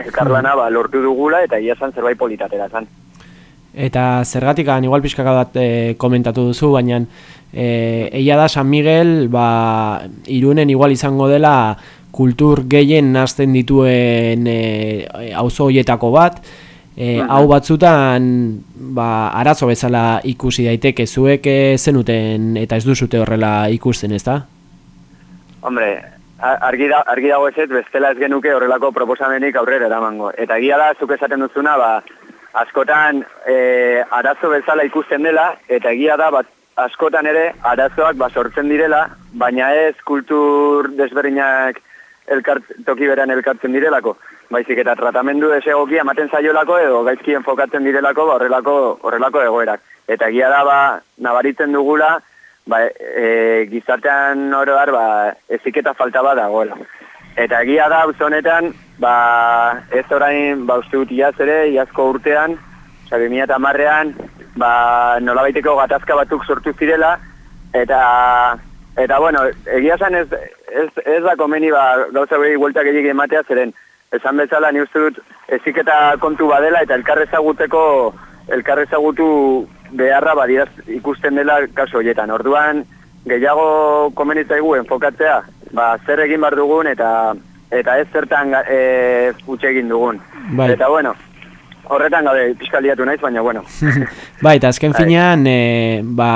elkarlana ba, lortu dugula eta ia zan zerbait politatera zan. Eta zergatik igual pixka bat e, komentatu duzu, baina e, eia da San Miguel, ba, irunen igual izango dela kultur gehien nazten dituen e, auzo hoietako bat, e, hau batzutan ba, arazo bezala ikusi daiteke zuek zenuten eta ez duzute horrela ikusten, ez da? Hombre, argi, da, argi dago ez bestela ez genuke horrelako proposamenik aurrera eramango. Eta egia da, zuk esaten duzuna, ba, askotan e, arazo bezala ikusten dela, eta egia da, bat, askotan ere arazoak ba, sortzen direla, baina ez kultur desberdinak elkart, toki beran elkartzen direlako. Baizik eta tratamendu ez egokia ematen zaiolako edo gaizki enfokatzen direlako ba, horrelako, horrelako egoerak. Eta egia da, ba, nabaritzen dugula, ba, e, gizartean oro dar, ba, eziketa falta bat dagoela. Eta egia da, honetan, ba, ez orain, ba, uste dut iaz ere, iazko urtean, oza, bimia eta marrean, ba, nola baiteko gatazka batzuk sortu zirela, eta, eta bueno, egia zan ez, ez, ez da komeni, ba, gauza behi gueltak egik ematea zeren, esan bezala, ni uste dut, eziketa kontu badela, eta elkarrezaguteko, elkarrezagutu beharra badiaz ikusten dela kaso horietan. Orduan, gehiago komenitzaigu enfokatzea, ba, zer egin bar dugun eta eta ez zertan e, utxe egin dugun. Bai. Eta bueno, horretan gabe fiskaliatu naiz, baina bueno. bai, eta azken bai. finean, e, ba,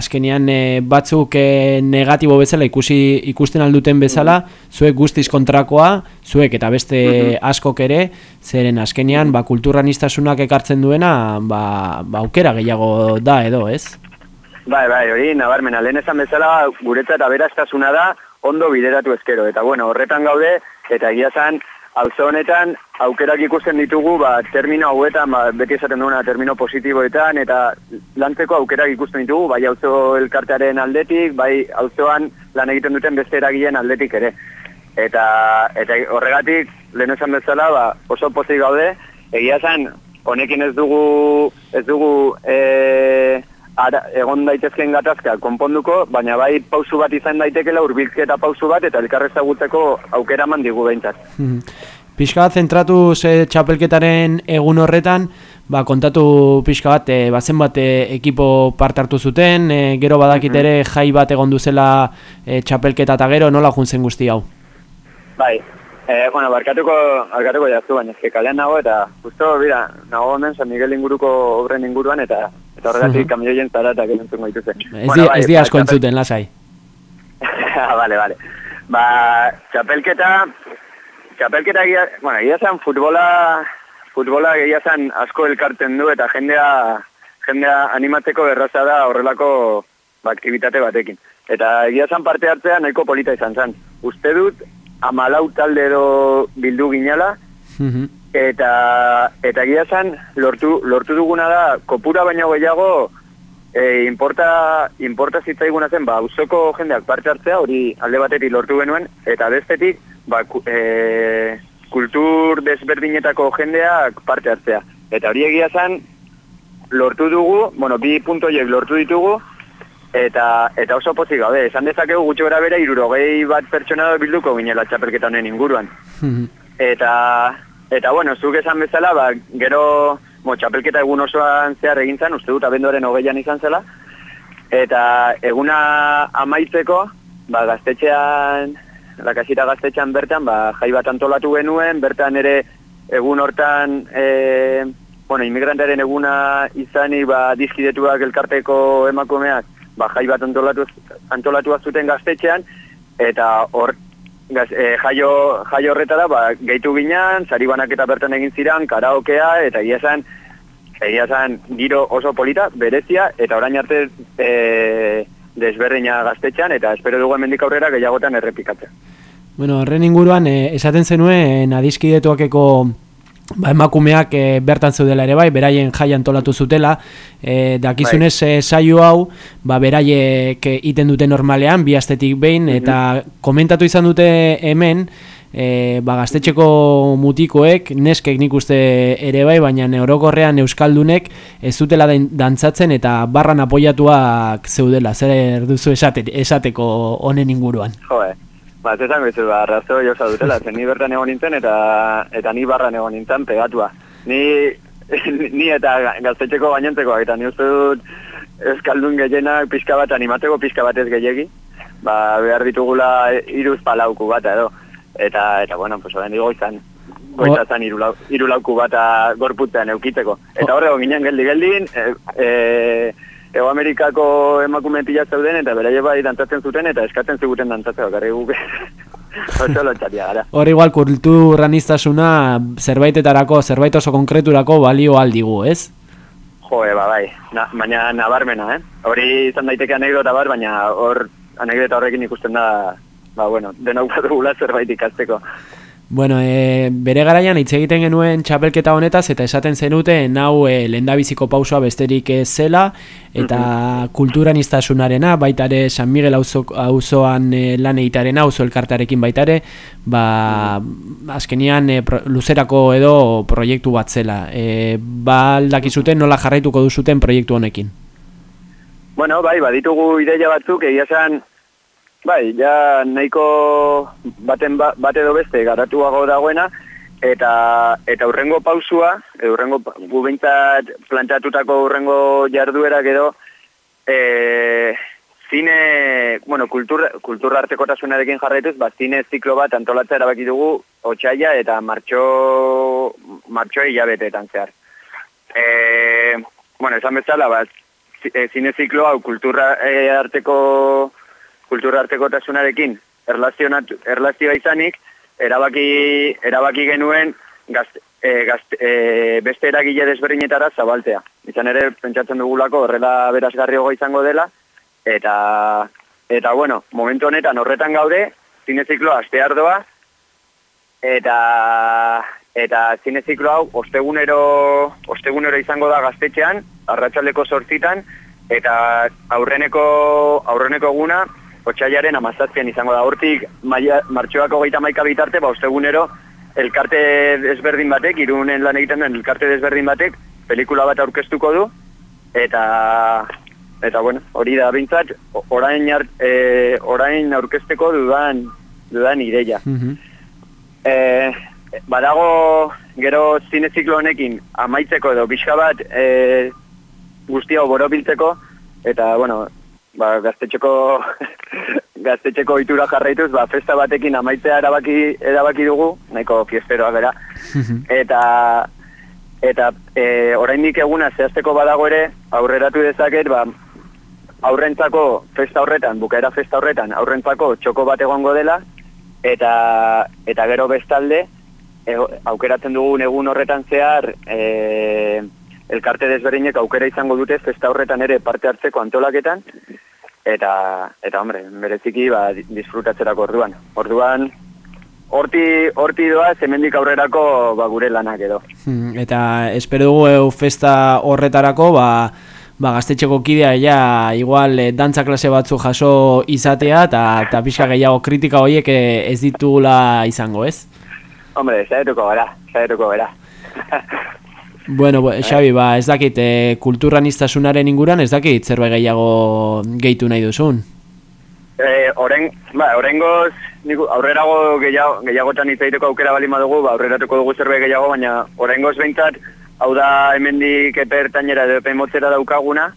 azkenean e, batzuk e, negatibo bezala ikusi ikusten alduten bezala, zuek guztiz kontrakoa, zuek eta beste askok ere, zeren azkenean, ba, kulturan ekartzen duena, ba, ba, aukera gehiago da edo, ez? Bai, bai, hori, nabarmena, lehen esan bezala, guretzat aberaztasuna da, ondo bideratu ezkero. Eta bueno, horretan gaude, eta egia zan, auzo honetan aukerak ikusten ditugu ba, termino hauetan, ba, beti esaten duena termino positiboetan, eta lantzeko aukerak ikusten ditugu, bai auzo elkartearen aldetik, bai auzoan lan egiten duten beste eragileen aldetik ere. Eta, eta horregatik, lehen esan bezala, ba, oso pozik gaude, egia zen, honekin ez dugu, ez dugu, e, ara, egon daitezkeen gatazka konponduko, baina bai pausu bat izan daitekela urbiltzea pausu bat eta elkarrezagutzeko aukera eman digu behintzat. Hmm. Pixka bat zentratu ze txapelketaren egun horretan, ba, kontatu pixka bat, e, bazen bat e, ekipo part hartu zuten, e, gero badakit mhm. ere jai bat egon duzela e, txapelketa eta gero nola juntzen guzti hau? Bai, Eh, bueno, barkatuko, barkatuko jaztu, baina ezke kalean nago eta justo, bera, nago hemen San Miguel inguruko obren inguruan eta eta horregatik kamioien zara eta gerentzun gaituzen. Ez bueno, di, bai, di asko entzuten, lasai. ah, vale, vale. Ba, txapelketa, txapelketa egia, bueno, egia zen futbola, futbola egia zen asko elkarten du eta jendea, jendea animatzeko erraza da horrelako ba, aktivitate batekin. Eta egia zen parte hartzea nahiko polita izan zen. Uste dut, amalau talde edo bildu ginala, mhm. Eta eta egia zan, lortu, lortu duguna da, kopura baino gehiago, e, importa, importa zitzaiguna zen, ba, usoko jendeak parte hartzea, hori alde batetik lortu genuen, eta bestetik, ba, e, kultur desberdinetako jendeak parte hartzea. Eta hori egia zan, lortu dugu, bueno, bi puntoiek lortu ditugu, Eta, eta oso pozik gabe, esan dezakegu gutxo gara bera irurogei bat pertsona bilduko ginela txapelketa honen inguruan. eta, eta bueno, zuk esan bezala, ba, gero mo, txapelketa egun osoan zehar egintzen, uste dut abenduaren hogeian izan zela. Eta eguna amaitzeko, ba, gaztetxean, lakasita gaztetxean bertan, ba, jai bat antolatu genuen, bertan ere egun hortan... E, Bueno, inmigrantaren eguna izanik ba, dizkidetuak elkarteko emakumeak ba, jai bat antolatu, antolatu zuten gaztetxean, eta hor, gaz, e, jaio, jaio horretara, ba, gehitu ginean, sari eta bertan egin ziren, karaokea, eta egia zen, egia zen, giro oso polita, berezia, eta orain arte e, desberdina gaztetxean, eta espero dugu emendik aurrera gehiagotan errepikatzen. Bueno, horren inguruan, eh, esaten zenuen, adizkidetuakeko ba, emakumeak e, bertan zeudela ere bai, beraien jai antolatu zutela, e, dakizunez bai. e, saio hau, ba, beraiek iten dute normalean, bi astetik behin, mhm. eta komentatu izan dute hemen, e, ba, gaztetxeko mutikoek, neskek nik uste ere bai, baina neurokorrean euskaldunek ez zutela dantzatzen eta barran apoiatuak zeudela, zer duzu esate, esateko honen inguruan. Joe. Ba, ez esan bezu, ba, razo josa dutela, zen ni bertan egon nintzen eta eta ni barran egon nintzen pegatua. Ni, ni eta gaztetxeko gainentzeko, eta ni uste dut eskaldun gehienak pixka bat animateko pixka bat ez gehiagi. Ba, behar ditugula iruz palauku bat edo. Eta, eta bueno, pues, oden digo izan, goita zan irulauku bat gorputzen eukiteko. Eta horrego ginen geldi-geldin, e, e, Ego Amerikako emakume pila zeuden eta beraie bai dantzatzen zuten eta eskatzen ziguten dantzatzen bakarri guke. Oso lotxatia gara. Hor igual kulturan iztasuna zerbaitetarako, zerbait oso konkreturako balio aldigu, ez? Jo, eba bai, Na, baina nabarmena, eh? Hori izan daiteke anekdota bar, baina hor anekdota horrekin ikusten da, ba bueno, denok bat dugula zerbait ikasteko. Bueno, e, bere garaian hitz egiten genuen txapelketa honetaz eta esaten zenute nau e, lendabiziko pausua besterik ez zela eta mm kulturan iztasunarena, baita ere San Miguel auzoan e, lan egitaren auzo elkartarekin baita ere, ba, azkenian e, luzerako edo proiektu bat zela. E, ba aldakizuten nola jarraituko duzuten proiektu honekin? Bueno, bai, baditugu ideia batzuk, egia zen Bai, ja nahiko baten ba, bate edo beste garatuago dagoena eta eta urrengo pausua, urrengo gu beintzat planteatutako urrengo jarduera gero eh zine, bueno, kultura kultura artekotasunarekin jarraituz, ba zine ziklo bat antolatza erabaki dugu otsaila eta martxo martxo ilabeteetan zehar. Eh, bueno, esan bezala, ba zine ziklo hau kultura e, arteko kultura artekotasunarekin erlazioa izanik, erabaki, erabaki genuen gazte, e, gazte, e, beste eragile desberdinetara zabaltea. Izan ere, pentsatzen dugulako horrela berazgarriogo izango dela, eta, eta bueno, momentu honetan horretan gaude, zinezikloa aste ardoa, eta eta zineziklo hau ostegunero, ostegunero izango da gaztetxean, arratsaldeko sortzitan, eta aurreneko, aurreneko guna, otxailaren amazazpian izango da. Hortik, martxoako gaita maika bitarte, ba, ostegunero, elkarte desberdin batek, irunen lan egiten den elkarte desberdin batek, pelikula bat aurkeztuko du, eta eta bueno, hori da bintzat, orain, e, orain aurkezteko dudan, dudan ideia. Mm badago gero zineziklo honekin amaitzeko edo pixka bat e, guztia borobiltzeko, eta bueno, ba, gaztetxeko gaztetxeko itura jarraituz, ba, festa batekin amaitzea erabaki, erabaki dugu, nahiko fiesteroa gara, eta eta e, oraindik eguna zehazteko badago ere, aurreratu dezaket, ba, aurrentzako festa horretan, bukaera festa horretan, aurrentzako txoko bat egongo dela, eta, eta gero bestalde, e, aukeratzen dugun egun horretan zehar, e, elkarte desberdinek aukera izango dute festa horretan ere parte hartzeko antolaketan, eta, eta hombre, bereziki ba, disfrutatzerako orduan. Orduan, horti, horti doa, zemendik aurrerako ba, gure lanak edo. Hmm, eta espero dugu festa horretarako, ba, ba, gaztetxeko kidea ja, igual e, dantza klase batzu jaso izatea, eta, eta pixka gehiago kritika horiek eh, ez ditula izango, ez? Hombre, zaituko gara, zaituko gara. Bueno, bo, Xabi, ba, ez dakit, e, kulturan iztasunaren inguran, ez dakit, zerbait gehiago gehitu nahi duzun? E, oren, ba, oren goz, aurrerago gehiago, gehiagotan izaiteko aukera bali madugu, ba, aurreratuko dugu zerbait gehiago, baina oren goz behintzat, hau da hemendik epertainera edo motzera daukaguna,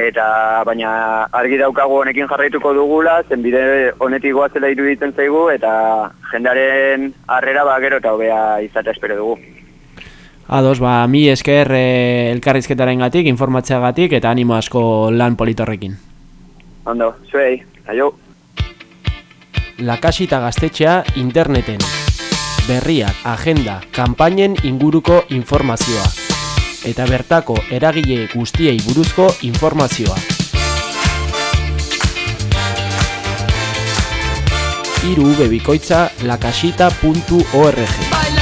eta baina argi daukagu honekin jarraituko dugula, zenbide honetik goazela iruditzen zaigu, eta jendaren harrera ba, gero eta hobea izatea espero dugu. Ados, ba, mi esker e, elkarrizketaren gatik, informatzea gatik, eta animo asko lan politorrekin. Ondo, zuei, aio. Lakasita gaztetxea interneten. Berriak, agenda, kanpainen inguruko informazioa. Eta bertako eragile guztiei buruzko informazioa. Iru bebikoitza lakasita.org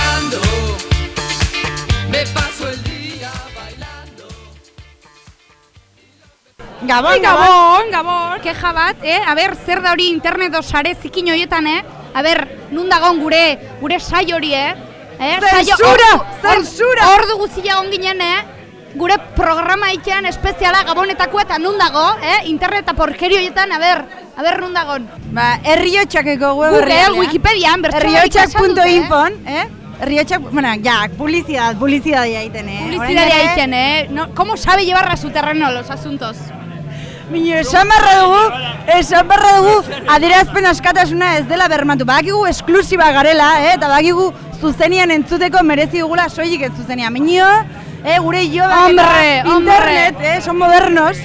Gabon, gabon, gabon, keja bat, eh? A ber, zer da hori internet sare zikin horietan, eh? A ber, nun dagon gure, gure sai hori, eh? eh? Zensura, zensura! Hor dugu zila ginen, eh? Gure programa itean espeziala gabonetako eta nun dago, eh? Internet porkeri horietan, a ber, a ber, nun dagon. Ba, erriotxakeko web Google, eh? Wikipedian, Erriotxak.info, eh? Riotxak, bueno, ya, publicidad, publicidad ya egiten, eh? Publicidad ya egiten, eh? No, ¿Cómo sabe llevar a su terreno los asuntos? Mino, esan barra dugu, esan barra dugu, adierazpen askatasuna ez dela bermatu. Bakigu esklusiba garela, eh? eta bakigu zuzenian entzuteko merezi dugula soilik ez zuzenian. Mino, eh, gure jo hombre, internet, eh, son modernos,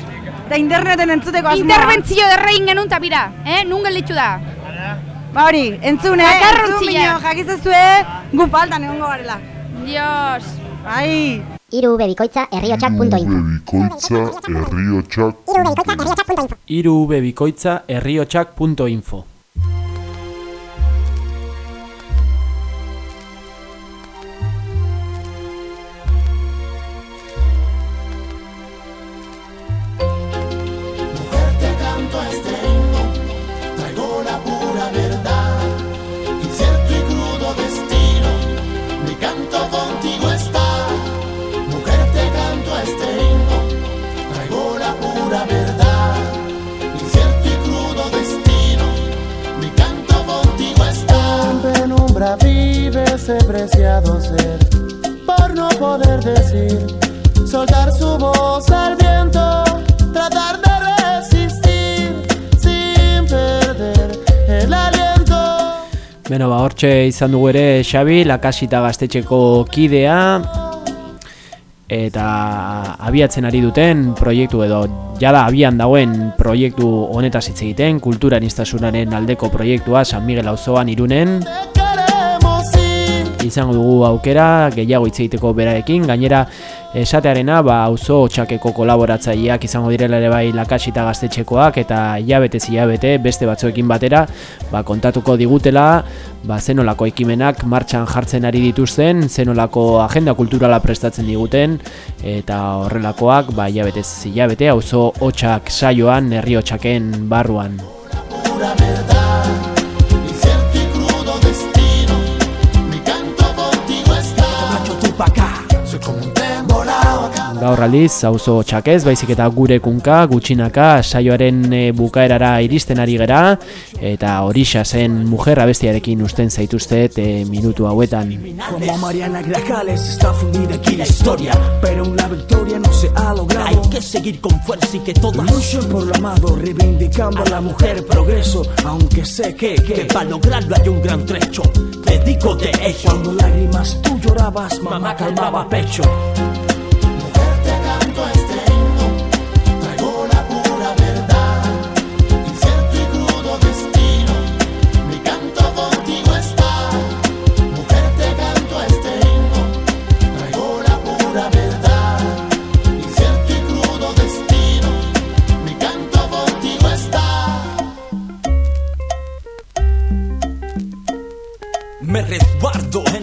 eta interneten entzuteko asmoa. Interbentzio derrein genuen tapira, eh? nun gelitzu da. Ba hori, entzun, eh? Entzun, Mino, jakizazue, gu faltan egongo garela. Dios. Ai. Iru bebikoitza herriotxak.info Iru bebikoitza herriotxak.info hortxe izan dugu ere Xabi, lakasita gaztetxeko kidea eta abiatzen ari duten proiektu edo jada abian dauen proiektu honetaz hitz egiten, kultura aldeko proiektua San Miguel Auzoan irunen. Izango dugu aukera gehiago hitz egiteko berarekin, gainera esatearena ba auzo txakeko kolaboratzaileak izango direla ere bai lakasita gaztetxekoak eta hilabete hilabete beste batzuekin batera ba, kontatuko digutela ba, zenolako ekimenak martxan jartzen ari dituzten, zenolako agenda kulturala prestatzen diguten eta horrelakoak ba, hilabete hilabete auzo hotxak saioan herri hotxaken barruan. Gaur aldiz, auzo txakez, baizik eta gure kunka, gutxinaka, saioaren e, bukaerara iristen ari gera, eta horixa zen mujer abestiarekin usten zaituztet e, minutu hauetan. Como Mariana Grajales está fundida aquí la historia, pero una victoria no se ha logrado. Hay que seguir con fuerza y que todas luchen por lo amado, reivindicando a la mujer progreso, aunque sé que, que, que para lograrlo hay un gran trecho. Dedico de hecho. Cuando lágrimas tú llorabas, mamá calmaba pecho.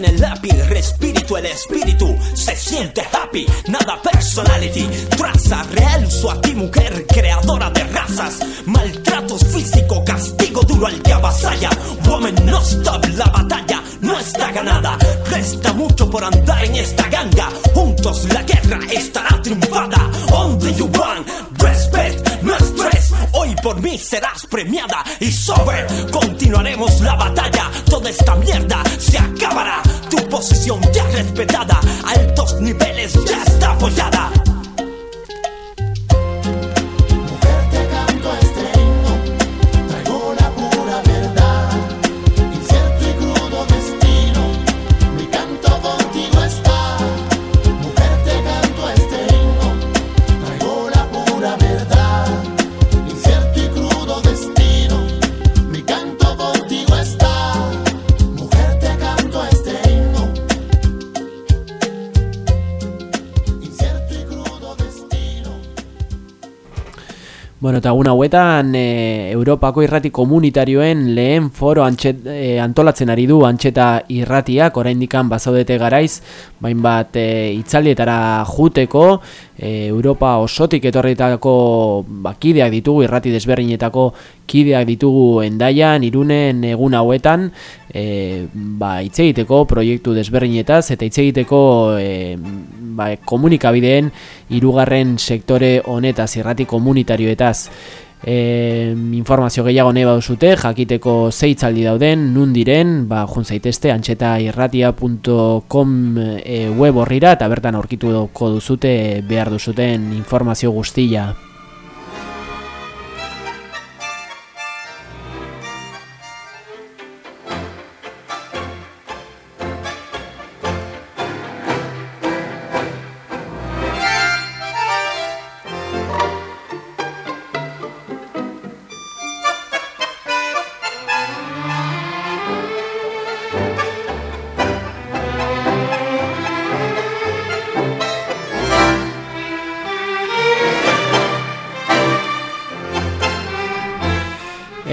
El lápiz, respirito, el espíritu se siente happy, nada personality, traza real su a ti mujer, creadora de razas, maltratos físico, castigo duro al que avasalla, woman no stop, la batalla no está ganada, resta mucho por andar en esta ganga, juntos la guerra estará triunfada, only you want, respect, no estrés, hoy por mí serás premiada y sobre, continuaremos la batalla, toda esta mierda se acabará. Tu posición ya respetada, altos niveles ya está apoyada. Bueno, eta guna hauetan e, Europako irrati komunitarioen lehen foro antxet, e, antolatzen ari du antxeta irratiak, oraindikan bazaudete garaiz, bain bat e, itzaldietara juteko, e, Europa osotik etorritako bakideak ditugu, irrati desberdinetako kideak ditugu endaian, irunen egun hauetan, e, ba, egiteko proiektu desberdinetaz, eta egiteko e, ba, komunikabideen irugarren sektore honetaz, irrati komunitarioetaz. E, informazio gehiago nahi baduzute, jakiteko zeitzaldi dauden, nun diren, ba, jun zaitezte, antxetairratia.com e, web horrira, eta bertan aurkituko duzute behar duzuten informazio guztia.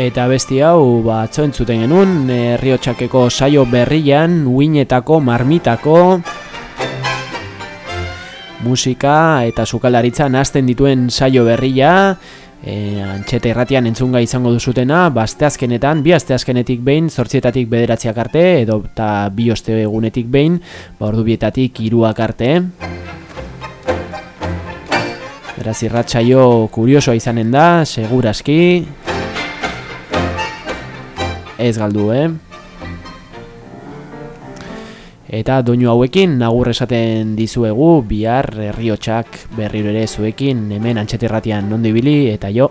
Eta besti hau batzo entzuten genuen herriotxakeko saio berrian uinetako marmitako musika eta sukaldaritza nazten dituen saio berria. E, antxeta irratian entzunga izango duzutena bazteazkenetan, bi azteazkenetik behin zortzietatik bederatziak arte edo eta bi oste egunetik behin ba, ordubietatik iruak arte. Beraz irratsaio kuriosoa izanen da, seguraski ez galdu, eh? Eta doinu hauekin nagur esaten dizuegu bihar herriotsak berriro ere zuekin hemen antxeterratian nondo ibili eta jo